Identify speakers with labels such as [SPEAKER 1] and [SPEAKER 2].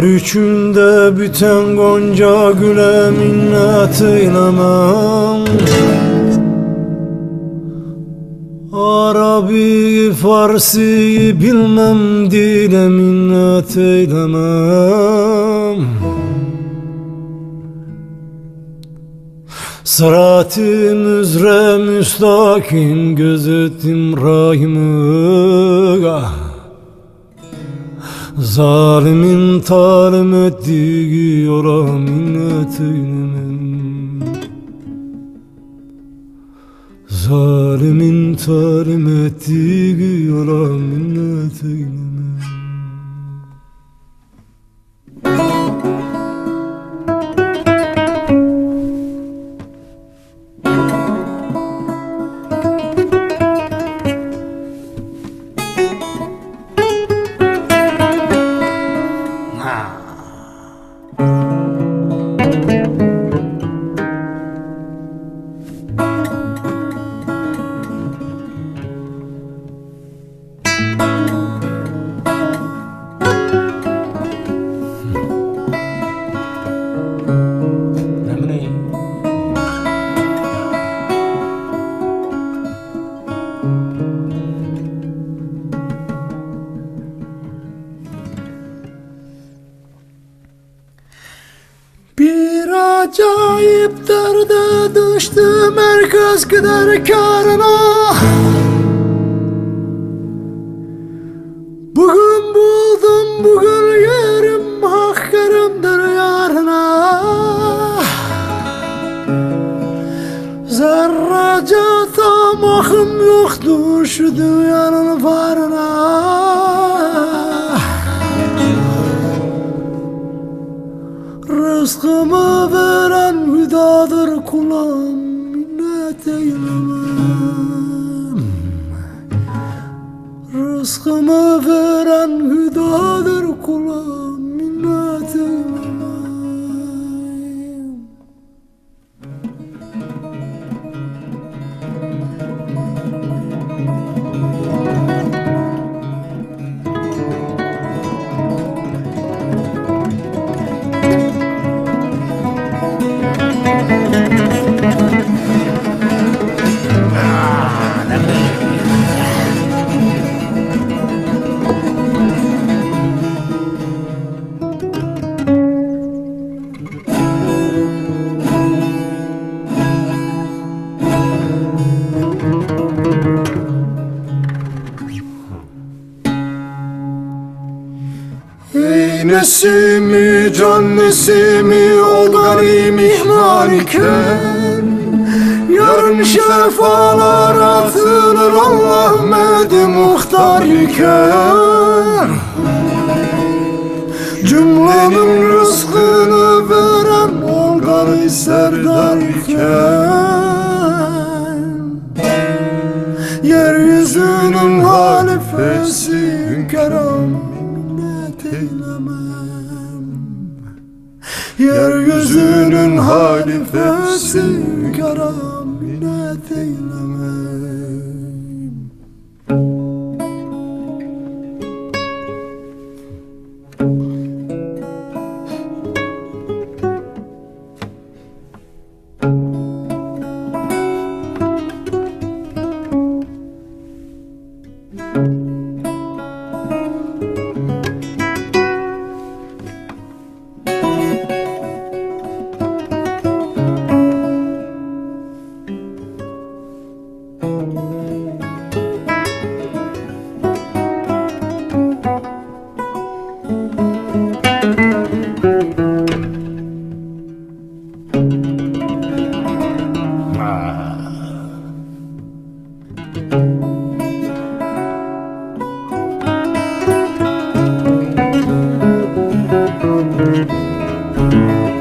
[SPEAKER 1] Yar içinde biten gonca güle minnet eylemem Arabi Farsi bilmem dile minnet eylemem Sırat-ı müstakim gözettim rahimi ah. Zalimin talim ettiği yola minnet eylemem Zalimin ettiği yola minnet
[SPEAKER 2] acayip derde düştüm herkes gider karına. Bugün buldum bugün yerim hak yerimdir yarına. Zerrece tamahım yoktu şu dünyanın varına. Rızkımı veren hüdadır kulağım minnet eylemem Rızkımı veren Ey nesimi can nesimi o gani mihman iken? Yarın şefalar atılır Allah Ahmet muhtar iken. Cümlenin dinemem Yeryüzünün halifesi Karam ne
[SPEAKER 1] dinemem
[SPEAKER 2] Música